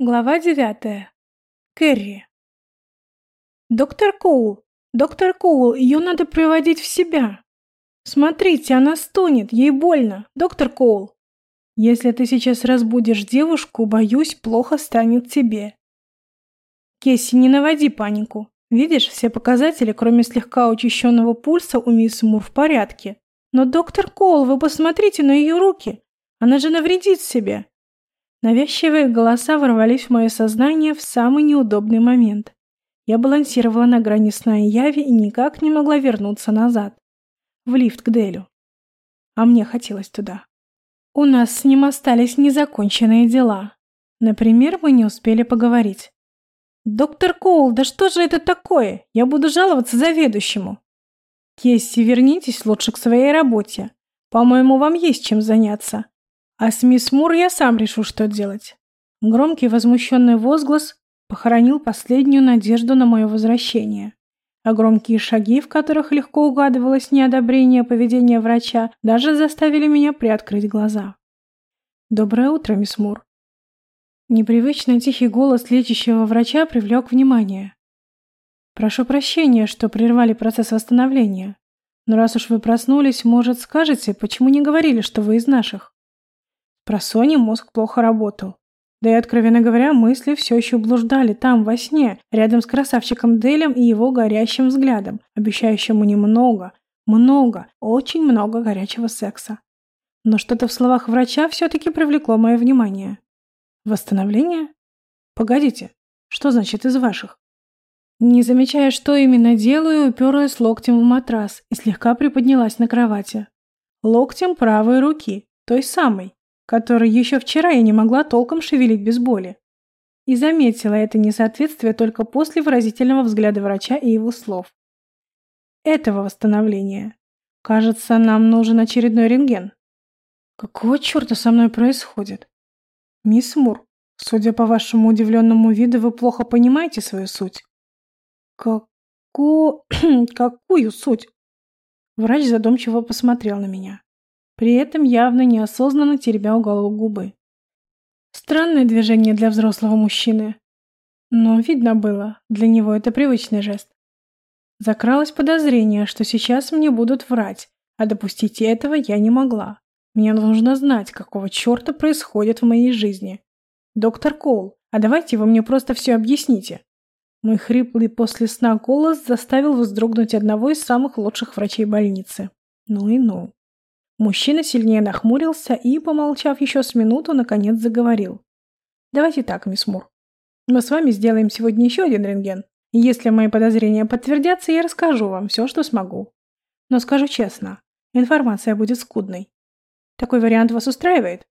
Глава девятая. Кэрри. «Доктор Коул! Доктор Коул, ее надо приводить в себя! Смотрите, она стонет, ей больно! Доктор Коул! Если ты сейчас разбудишь девушку, боюсь, плохо станет тебе!» Кесси, не наводи панику. Видишь, все показатели, кроме слегка учащенного пульса, у мисс Мур в порядке. Но, доктор Коул, вы посмотрите на ее руки! Она же навредит себе! Навязчивые голоса ворвались в мое сознание в самый неудобный момент. Я балансировала на грани сна и яви и никак не могла вернуться назад. В лифт к Делю. А мне хотелось туда. У нас с ним остались незаконченные дела. Например, мы не успели поговорить. «Доктор Коул, да что же это такое? Я буду жаловаться заведующему». «Кесси, вернитесь лучше к своей работе. По-моему, вам есть чем заняться. А с мисс Мур я сам решу, что делать. Громкий возмущенный возглас похоронил последнюю надежду на мое возвращение. А громкие шаги, в которых легко угадывалось неодобрение поведения врача, даже заставили меня приоткрыть глаза. «Доброе утро, мисс Мур». Непривычно тихий голос лечащего врача привлек внимание. «Прошу прощения, что прервали процесс восстановления. Но раз уж вы проснулись, может, скажете, почему не говорили, что вы из наших?» Про Сони мозг плохо работал. Да и, откровенно говоря, мысли все еще блуждали там, во сне, рядом с красавчиком Делем и его горящим взглядом, обещающим мне много, много, очень много горячего секса. Но что-то в словах врача все-таки привлекло мое внимание. Восстановление? Погодите, что значит из ваших? Не замечая, что именно делаю, уперлась локтем в матрас и слегка приподнялась на кровати. Локтем правой руки, той самой, который еще вчера я не могла толком шевелить без боли. И заметила это несоответствие только после выразительного взгляда врача и его слов. Этого восстановления. Кажется, нам нужен очередной рентген. Какого черта со мной происходит? Мисс Мур, судя по вашему удивленному виду, вы плохо понимаете свою суть. Како... Какую суть? Врач задумчиво посмотрел на меня при этом явно неосознанно теребя уголок губы. Странное движение для взрослого мужчины. Но видно было, для него это привычный жест. Закралось подозрение, что сейчас мне будут врать, а допустить этого я не могла. Мне нужно знать, какого черта происходит в моей жизни. Доктор Коул, а давайте вы мне просто все объясните. Мой хриплый после сна голос заставил вздрогнуть одного из самых лучших врачей больницы. Ну и ну. Мужчина сильнее нахмурился и, помолчав еще с минуту, наконец заговорил. «Давайте так, мисс Мур. Мы с вами сделаем сегодня еще один рентген. И если мои подозрения подтвердятся, я расскажу вам все, что смогу. Но скажу честно, информация будет скудной. Такой вариант вас устраивает?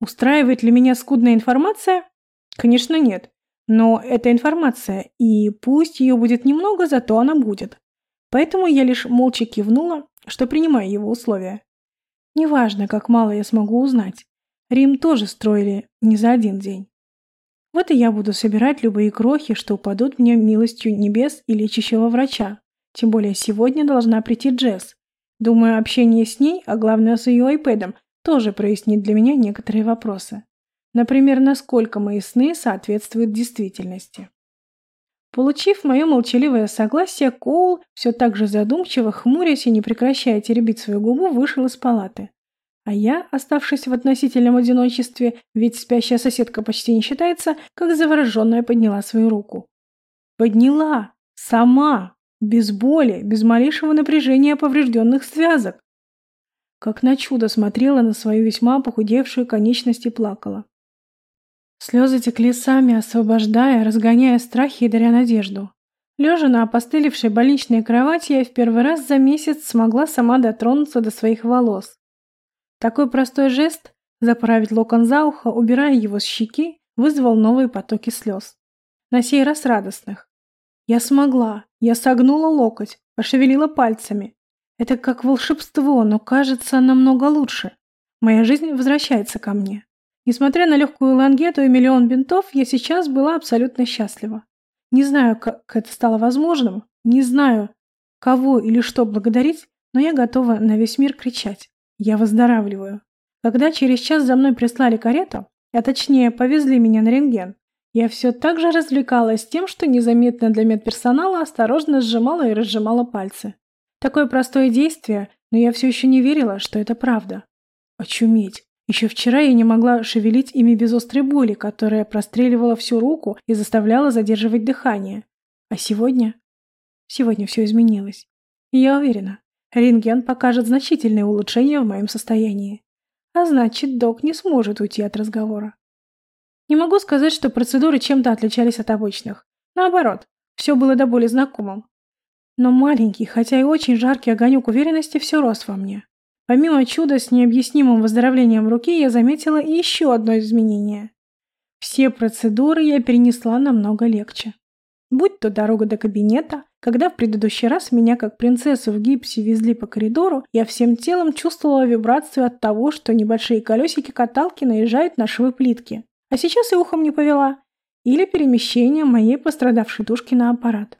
Устраивает ли меня скудная информация? Конечно, нет. Но это информация, и пусть ее будет немного, зато она будет. Поэтому я лишь молча кивнула, что принимаю его условия. Неважно, как мало я смогу узнать. Рим тоже строили не за один день. Вот и я буду собирать любые крохи, что упадут мне милостью небес и лечащего врача. Тем более сегодня должна прийти Джесс. Думаю, общение с ней, а главное с ее айпэдом, тоже прояснит для меня некоторые вопросы. Например, насколько мои сны соответствуют действительности. Получив мое молчаливое согласие, Коул, все так же задумчиво, хмурясь и не прекращая теребить свою губу, вышел из палаты. А я, оставшись в относительном одиночестве, ведь спящая соседка почти не считается, как завороженная подняла свою руку. Подняла! Сама! Без боли, без малейшего напряжения поврежденных связок. Как на чудо смотрела на свою весьма похудевшую конечность и плакала. Слезы текли сами, освобождая, разгоняя страхи и даря надежду. Лежа на опостылевшей больничной кровати, я в первый раз за месяц смогла сама дотронуться до своих волос. Такой простой жест – заправить локон за ухо, убирая его с щеки, вызвал новые потоки слез. На сей раз радостных. Я смогла, я согнула локоть, пошевелила пальцами. Это как волшебство, но кажется намного лучше. Моя жизнь возвращается ко мне. Несмотря на легкую лангету и миллион бинтов, я сейчас была абсолютно счастлива. Не знаю, как это стало возможным, не знаю, кого или что благодарить, но я готова на весь мир кричать. Я выздоравливаю. Когда через час за мной прислали карету, а точнее повезли меня на рентген, Я все так же развлекалась тем, что незаметно для медперсонала осторожно сжимала и разжимала пальцы. Такое простое действие, но я все еще не верила, что это правда. Очуметь. Еще вчера я не могла шевелить ими без острой боли, которая простреливала всю руку и заставляла задерживать дыхание. А сегодня? Сегодня все изменилось. И я уверена, рентген покажет значительное улучшение в моем состоянии. А значит, док не сможет уйти от разговора. Не могу сказать, что процедуры чем-то отличались от обычных. Наоборот, все было до боли знакомым. Но маленький, хотя и очень жаркий огонек уверенности все рос во мне. Помимо чуда с необъяснимым выздоровлением руки, я заметила и еще одно изменение. Все процедуры я перенесла намного легче. Будь то дорога до кабинета, когда в предыдущий раз меня как принцессу в гипсе везли по коридору, я всем телом чувствовала вибрацию от того, что небольшие колесики каталки наезжают на швы плитки. А сейчас и ухом не повела. Или перемещение моей пострадавшей тушки на аппарат.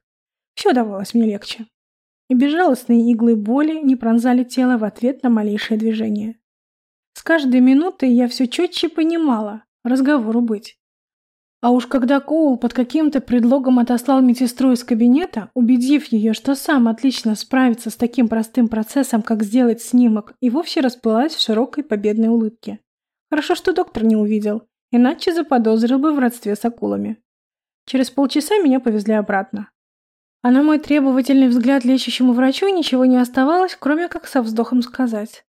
Все давалось мне легче. И безжалостные иглы боли не пронзали тело в ответ на малейшее движение. С каждой минутой я все четче понимала, разговору быть. А уж когда Коул под каким-то предлогом отослал медсестру из кабинета, убедив ее, что сам отлично справится с таким простым процессом, как сделать снимок, и вовсе расплылась в широкой победной улыбке. Хорошо, что доктор не увидел, иначе заподозрил бы в родстве с акулами. Через полчаса меня повезли обратно. А на мой требовательный взгляд лечащему врачу ничего не оставалось, кроме как со вздохом сказать.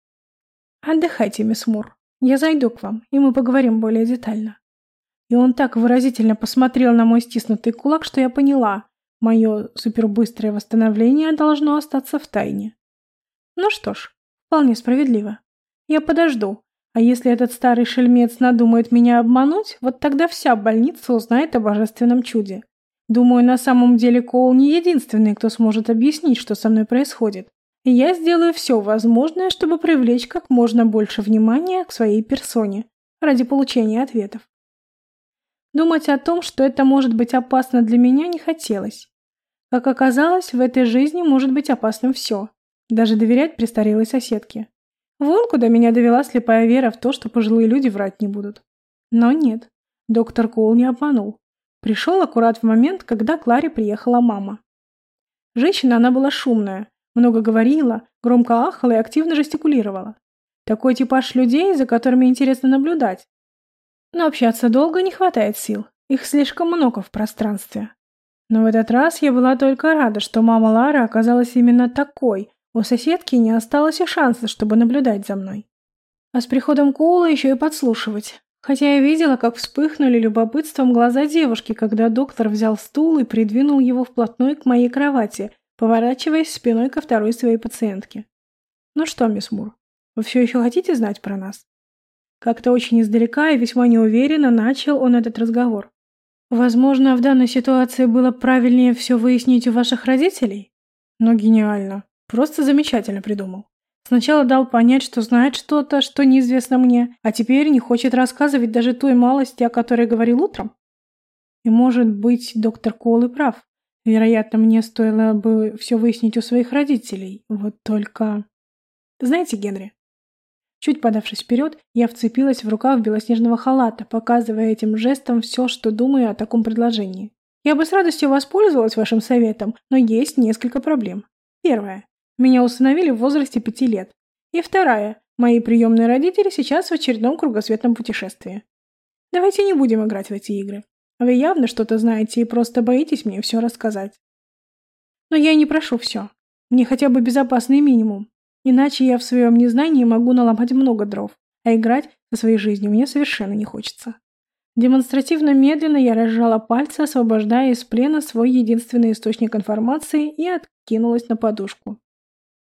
«Отдыхайте, мисс Мур. Я зайду к вам, и мы поговорим более детально». И он так выразительно посмотрел на мой стиснутый кулак, что я поняла, мое супербыстрое восстановление должно остаться в тайне. Ну что ж, вполне справедливо. Я подожду, а если этот старый шельмец надумает меня обмануть, вот тогда вся больница узнает о божественном чуде. Думаю, на самом деле Коул не единственный, кто сможет объяснить, что со мной происходит. И я сделаю все возможное, чтобы привлечь как можно больше внимания к своей персоне ради получения ответов. Думать о том, что это может быть опасно для меня, не хотелось. Как оказалось, в этой жизни может быть опасным все. Даже доверять престарелой соседке. Вон куда меня довела слепая вера в то, что пожилые люди врать не будут. Но нет, доктор Коул не обманул. Пришел аккурат в момент, когда Кларе приехала мама. Женщина она была шумная, много говорила, громко ахала и активно жестикулировала. Такой типаж людей, за которыми интересно наблюдать, но общаться долго не хватает сил, их слишком много в пространстве. Но в этот раз я была только рада, что мама Лары оказалась именно такой, у соседки не осталось и шанса, чтобы наблюдать за мной. А с приходом Коула еще и подслушивать. Хотя я видела, как вспыхнули любопытством глаза девушки, когда доктор взял стул и придвинул его вплотную к моей кровати, поворачиваясь спиной ко второй своей пациентке. «Ну что, мисс Мур, вы все еще хотите знать про нас?» Как-то очень издалека и весьма неуверенно начал он этот разговор. Возможно, в данной ситуации было правильнее все выяснить у ваших родителей? Но гениально. Просто замечательно придумал. Сначала дал понять, что знает что-то, что неизвестно мне, а теперь не хочет рассказывать даже той малости, о которой говорил утром. И может быть, доктор Кол и прав. Вероятно, мне стоило бы все выяснить у своих родителей. Вот только... Знаете, Генри, Чуть подавшись вперед, я вцепилась в рукав белоснежного халата, показывая этим жестом все, что думаю о таком предложении. Я бы с радостью воспользовалась вашим советом, но есть несколько проблем. Первая. Меня установили в возрасте пяти лет. И вторая. Мои приемные родители сейчас в очередном кругосветном путешествии. Давайте не будем играть в эти игры. Вы явно что-то знаете и просто боитесь мне все рассказать. Но я не прошу все. Мне хотя бы безопасный минимум. Иначе я в своем незнании могу наломать много дров, а играть со своей жизнью мне совершенно не хочется. Демонстративно медленно я разжала пальцы, освобождая из плена свой единственный источник информации и откинулась на подушку.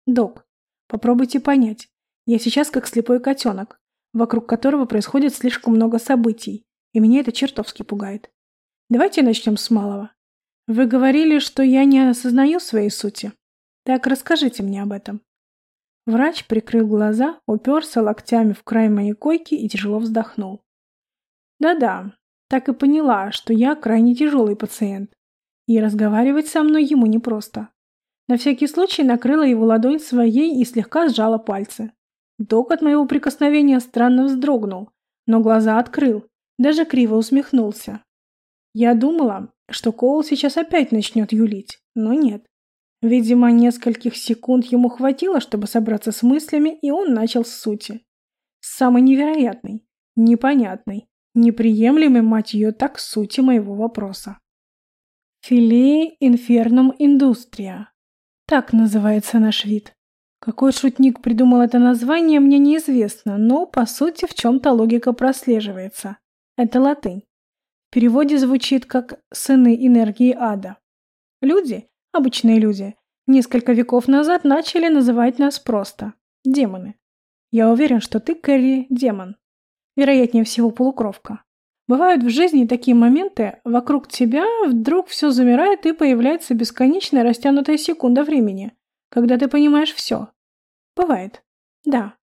Док, попробуйте понять. Я сейчас как слепой котенок, вокруг которого происходит слишком много событий, и меня это чертовски пугает. Давайте начнем с малого. Вы говорили, что я не осознаю своей сути. Так расскажите мне об этом. Врач прикрыл глаза, уперся локтями в край моей койки и тяжело вздохнул. Да-да, так и поняла, что я крайне тяжелый пациент. И разговаривать со мной ему непросто. На всякий случай накрыла его ладонь своей и слегка сжала пальцы. Док от моего прикосновения странно вздрогнул, но глаза открыл, даже криво усмехнулся. Я думала, что Коул сейчас опять начнет юлить, но нет. Видимо, нескольких секунд ему хватило, чтобы собраться с мыслями, и он начал с сути. С самой невероятной, непонятной, неприемлемой, мать ее, так сути моего вопроса. Филе инфернум индустрия. Так называется наш вид. Какой шутник придумал это название, мне неизвестно, но, по сути, в чем-то логика прослеживается. Это латынь. В переводе звучит как «сыны энергии ада». Люди, обычные люди, несколько веков назад начали называть нас просто демоны. Я уверен, что ты, Кэрри, демон. Вероятнее всего, полукровка. Бывают в жизни такие моменты, вокруг тебя вдруг все замирает и появляется бесконечная растянутая секунда времени, когда ты понимаешь все. Бывает. Да.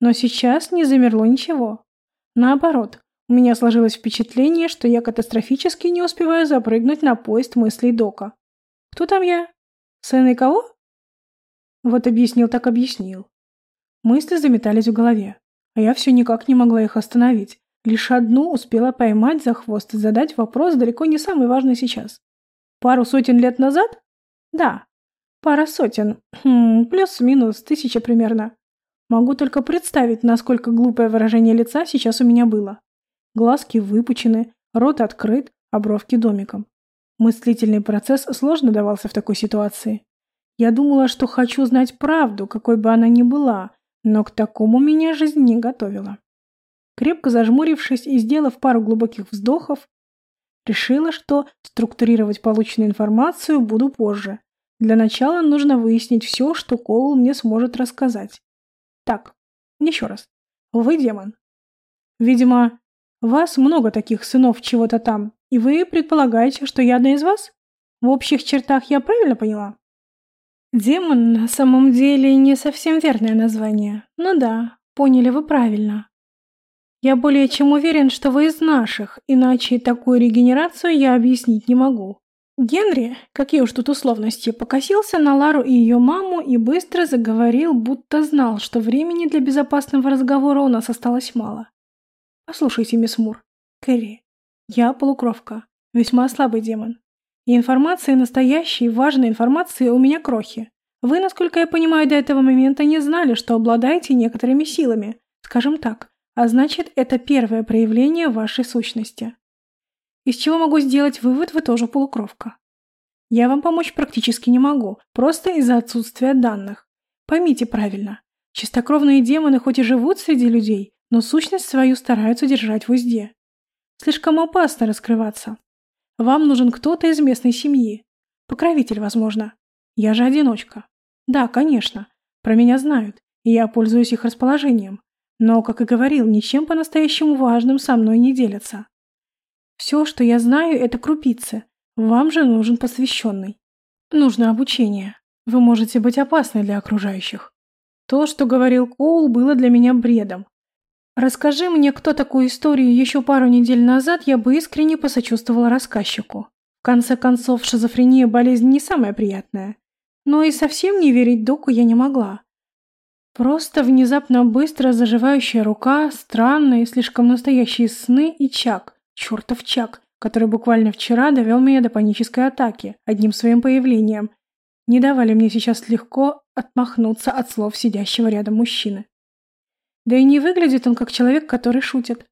Но сейчас не замерло ничего. Наоборот, у меня сложилось впечатление, что я катастрофически не успеваю запрыгнуть на поезд мыслей Дока. Кто там я? Сын и кого? Вот объяснил так объяснил. Мысли заметались в голове, а я все никак не могла их остановить. Лишь одну успела поймать за хвост и задать вопрос далеко не самый важный сейчас. Пару сотен лет назад? Да. Пара сотен. Хм, плюс-минус тысяча примерно. Могу только представить, насколько глупое выражение лица сейчас у меня было. Глазки выпучены, рот открыт, а бровки домиком. Мыслительный процесс сложно давался в такой ситуации. Я думала, что хочу знать правду, какой бы она ни была, но к такому меня жизнь не готовила. Крепко зажмурившись и сделав пару глубоких вздохов, решила, что структурировать полученную информацию буду позже. Для начала нужно выяснить все, что Коул мне сможет рассказать. Так, еще раз. Вы демон. Видимо, вас много таких сынов чего-то там, и вы предполагаете, что я одна из вас? В общих чертах я правильно поняла? Демон на самом деле не совсем верное название. Ну да, поняли вы правильно. Я более чем уверен, что вы из наших, иначе такую регенерацию я объяснить не могу. Генри, какие уж тут условности, покосился на Лару и ее маму и быстро заговорил, будто знал, что времени для безопасного разговора у нас осталось мало. Послушайте, мисс Мур, Кэрри, я полукровка, весьма слабый демон. И информации настоящей, важной информации у меня крохи. Вы, насколько я понимаю, до этого момента не знали, что обладаете некоторыми силами, скажем так, а значит, это первое проявление вашей сущности. Из чего могу сделать вывод, вы тоже полукровка. Я вам помочь практически не могу, просто из-за отсутствия данных. Поймите правильно, чистокровные демоны хоть и живут среди людей, но сущность свою стараются держать в узде. Слишком опасно раскрываться. Вам нужен кто-то из местной семьи. Покровитель, возможно. Я же одиночка. Да, конечно. Про меня знают, и я пользуюсь их расположением. Но, как и говорил, ничем по-настоящему важным со мной не делятся. Все, что я знаю, это крупицы. Вам же нужен посвященный. Нужно обучение. Вы можете быть опасны для окружающих. То, что говорил Коул, было для меня бредом. Расскажи мне, кто такую историю еще пару недель назад, я бы искренне посочувствовала рассказчику. В конце концов, шизофрения – болезнь не самая приятная. Но и совсем не верить доку я не могла. Просто внезапно быстро заживающая рука, странные, слишком настоящие сны и Чак, чертов Чак, который буквально вчера довел меня до панической атаки одним своим появлением, не давали мне сейчас легко отмахнуться от слов сидящего рядом мужчины. Да и не выглядит он как человек, который шутит.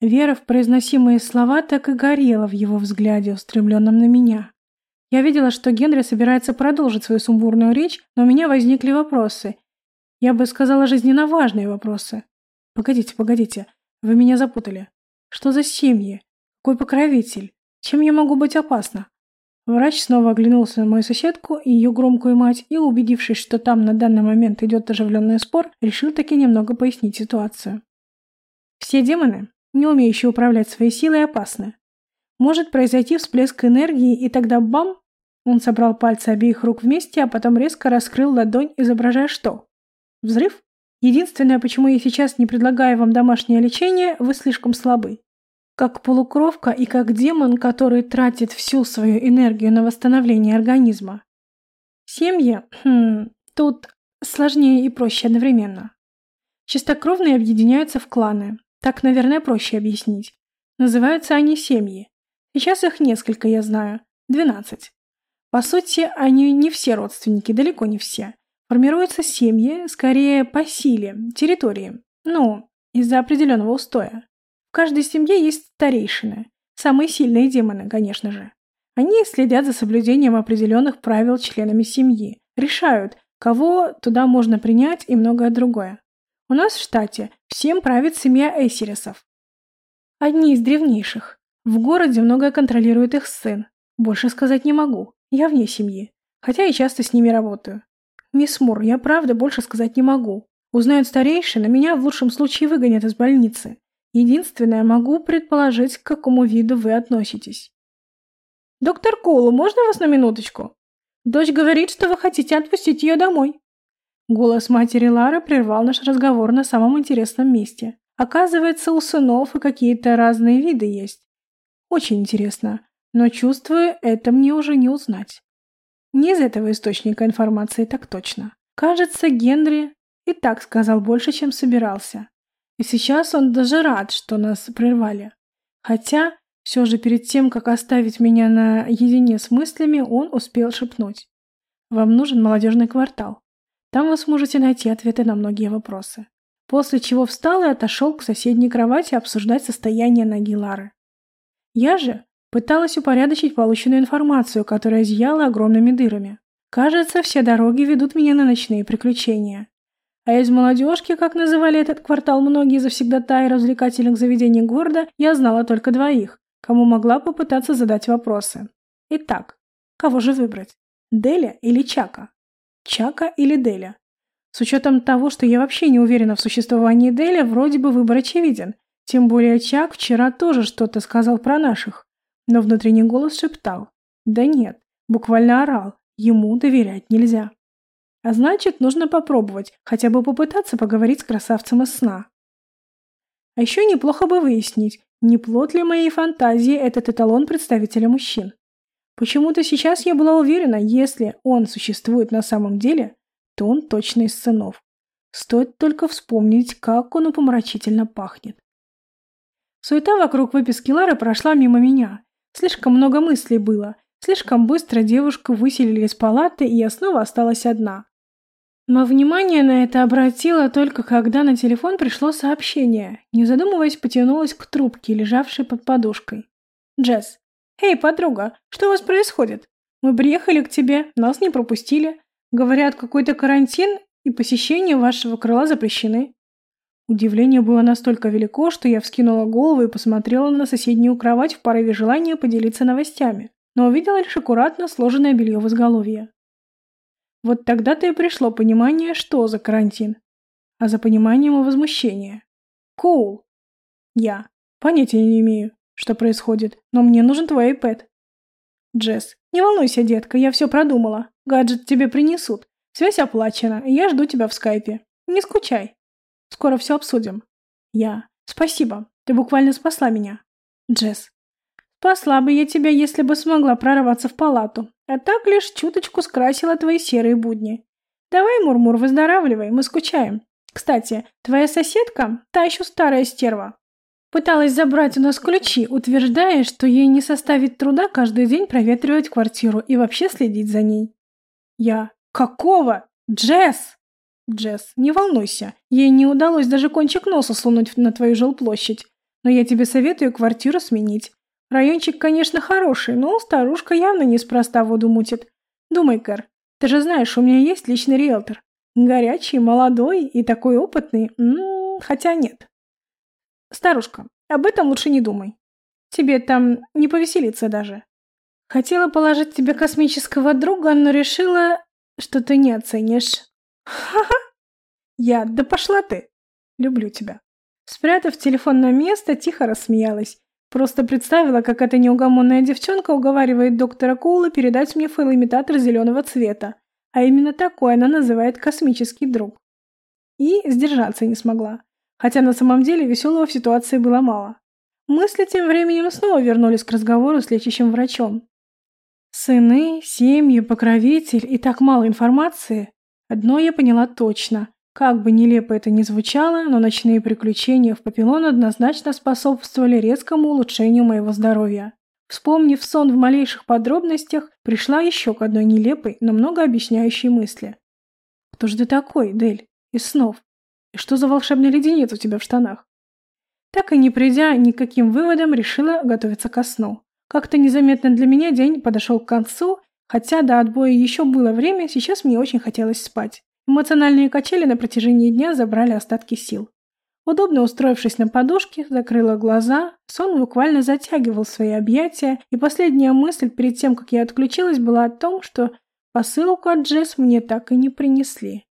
Вера в произносимые слова так и горела в его взгляде, устремленном на меня. Я видела, что Генри собирается продолжить свою сумбурную речь, но у меня возникли вопросы. Я бы сказала, жизненно важные вопросы. Погодите, погодите, вы меня запутали. Что за семьи? Какой покровитель? Чем я могу быть опасна? Врач снова оглянулся на мою соседку и ее громкую мать и, убедившись, что там на данный момент идет оживленный спор, решил таки немного пояснить ситуацию. Все демоны, не умеющие управлять своей силой, опасны. Может произойти всплеск энергии, и тогда бам! Он собрал пальцы обеих рук вместе, а потом резко раскрыл ладонь, изображая что? Взрыв? Единственное, почему я сейчас не предлагаю вам домашнее лечение, вы слишком слабы. Как полукровка и как демон, который тратит всю свою энергию на восстановление организма. Семьи, хм, тут сложнее и проще одновременно. Чистокровные объединяются в кланы. Так, наверное, проще объяснить. Называются они семьи. Сейчас их несколько, я знаю. Двенадцать. По сути, они не все родственники, далеко не все. Формируются семьи, скорее по силе, территории. Ну, из-за определенного устоя. В каждой семье есть старейшины. Самые сильные демоны, конечно же. Они следят за соблюдением определенных правил членами семьи, решают, кого туда можно принять и многое другое. У нас в штате всем правит семья Эсерисов. Одни из древнейших. В городе многое контролирует их сын. Больше сказать не могу. Я вне семьи. Хотя и часто с ними работаю. Мисс Мур, я правда больше сказать не могу. Узнают старейшины, меня в лучшем случае выгонят из больницы. Единственное, могу предположить, к какому виду вы относитесь. «Доктор Коул, можно вас на минуточку?» «Дочь говорит, что вы хотите отпустить ее домой». Голос матери Лары прервал наш разговор на самом интересном месте. Оказывается, у сынов и какие-то разные виды есть. Очень интересно, но чувствую, это мне уже не узнать. Не из этого источника информации так точно. Кажется, Генри и так сказал больше, чем собирался. И сейчас он даже рад, что нас прервали. Хотя, все же перед тем, как оставить меня наедине с мыслями, он успел шепнуть. Вам нужен молодежный квартал. Там вы сможете найти ответы на многие вопросы. После чего встал и отошел к соседней кровати обсуждать состояние ноги Лары. Я же пыталась упорядочить полученную информацию, которая зияла огромными дырами. Кажется, все дороги ведут меня на ночные приключения. А из молодежки, как называли этот квартал многие завсегдатаи развлекательных заведений города, я знала только двоих, кому могла попытаться задать вопросы. Итак, кого же выбрать? Деля или Чака? Чака или Деля? С учетом того, что я вообще не уверена в существовании Деля, вроде бы выбор очевиден. Тем более Чак вчера тоже что-то сказал про наших. Но внутренний голос шептал. Да нет, буквально орал. Ему доверять нельзя. А значит, нужно попробовать, хотя бы попытаться поговорить с красавцем из сна. А еще неплохо бы выяснить, не плод ли моей фантазии этот эталон представителя мужчин. Почему-то сейчас я была уверена, если он существует на самом деле, то он точно из сынов. Стоит только вспомнить, как он упомрачительно пахнет. Суета вокруг выписки Лары прошла мимо меня. Слишком много мыслей было. Слишком быстро девушку выселили из палаты, и я снова осталась одна. Но внимание на это обратила только когда на телефон пришло сообщение. Не задумываясь, потянулась к трубке, лежавшей под подушкой. «Джесс. Эй, подруга, что у вас происходит? Мы приехали к тебе, нас не пропустили. Говорят, какой-то карантин и посещение вашего крыла запрещены». Удивление было настолько велико, что я вскинула голову и посмотрела на соседнюю кровать в порыве желания поделиться новостями, но увидела лишь аккуратно сложенное белье в изголовье. Вот тогда-то и пришло понимание, что за карантин. А за пониманием и возмущение. Коул. Я. Понятия не имею, что происходит, но мне нужен твой iPad. Джесс. Не волнуйся, детка, я все продумала. Гаджет тебе принесут. Связь оплачена, и я жду тебя в скайпе. Не скучай. Скоро все обсудим. Я. Спасибо. Ты буквально спасла меня. Джесс. Спасла бы я тебя, если бы смогла прорваться в палату, а так лишь чуточку скрасила твои серые будни. Давай, Мурмур, выздоравливай, мы скучаем. Кстати, твоя соседка, та еще старая стерва, пыталась забрать у нас ключи, утверждая, что ей не составит труда каждый день проветривать квартиру и вообще следить за ней. Я. Какого? Джесс! Джесс, не волнуйся, ей не удалось даже кончик носа сунуть на твою жилплощадь, но я тебе советую квартиру сменить. Райончик, конечно, хороший, но старушка явно неспроста воду мутит. Думай, Кэр, ты же знаешь, у меня есть личный риэлтор. Горячий, молодой и такой опытный. М -м, хотя нет. Старушка, об этом лучше не думай. Тебе там не повеселиться даже. Хотела положить тебе космического друга, но решила, что ты не оценишь. Ха-ха. Я, да пошла ты. Люблю тебя. Спрятав телефон на место, тихо рассмеялась. Просто представила, как эта неугомонная девчонка уговаривает доктора Коула передать мне файлоимитатор зеленого цвета, а именно такой она называет космический друг. И сдержаться не смогла, хотя на самом деле веселого в ситуации было мало. Мысли тем временем снова вернулись к разговору с лечащим врачом. Сыны, семьи, покровитель и так мало информации. Одно я поняла точно. Как бы нелепо это ни звучало, но ночные приключения в Папилон однозначно способствовали резкому улучшению моего здоровья. Вспомнив сон в малейших подробностях, пришла еще к одной нелепой, но многообъясняющей мысли. «Кто же ты такой, Дель? Из снов? И что за волшебный леденец у тебя в штанах?» Так и не придя ни к каким выводам, решила готовиться ко сну. Как-то незаметно для меня день подошел к концу, хотя до отбоя еще было время, сейчас мне очень хотелось спать. Эмоциональные качели на протяжении дня забрали остатки сил. Удобно устроившись на подушке, закрыла глаза, сон буквально затягивал свои объятия, и последняя мысль перед тем, как я отключилась, была о том, что посылку от Джесс мне так и не принесли.